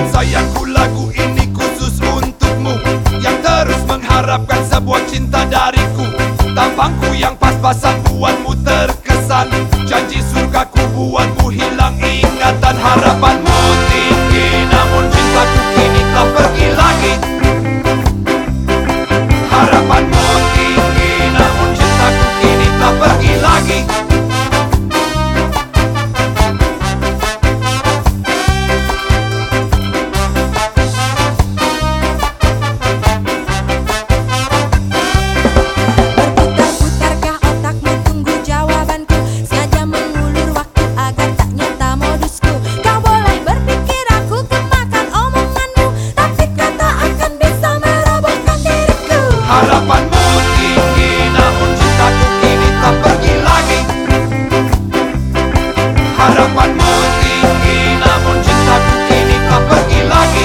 Dan sayangku lagu ini khusus untukmu. Yang terus mengharapkan sebuah cinta dariku. Tampangku yang pas-pasan buatmu terkesan. Janji surgaku Harapanmu tinggi namun cintaku kini tak pergi lagi. Harapanmu tinggi namun cintaku kini tak pergi lagi.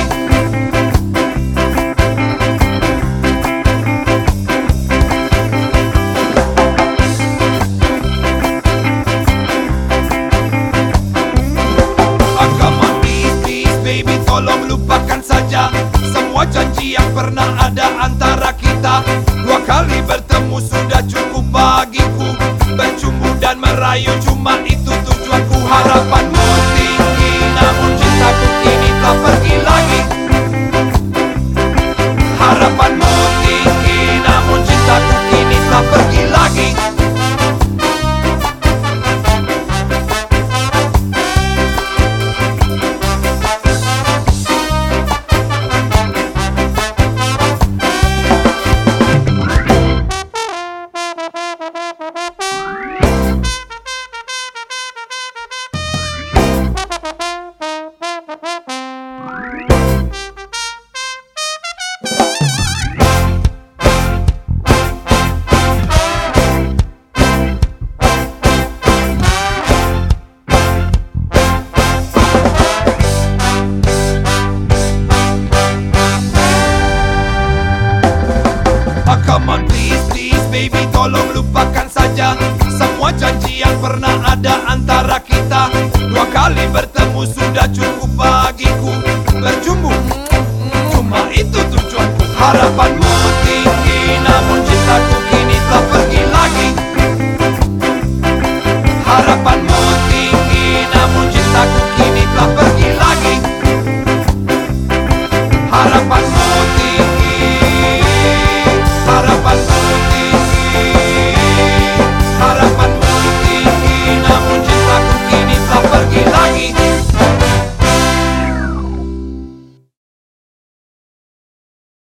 Please, please, baby, tolong lupakan saja. Semua janji yang pernah ada antara kita Dua kali bertemu sudah cukup bagiku. Bercumbu dan merayu cuma itu tujuanku. Harapanmu Come on please, please baby Tolong lupakan saja. Semua janji yang pernah ada antara kita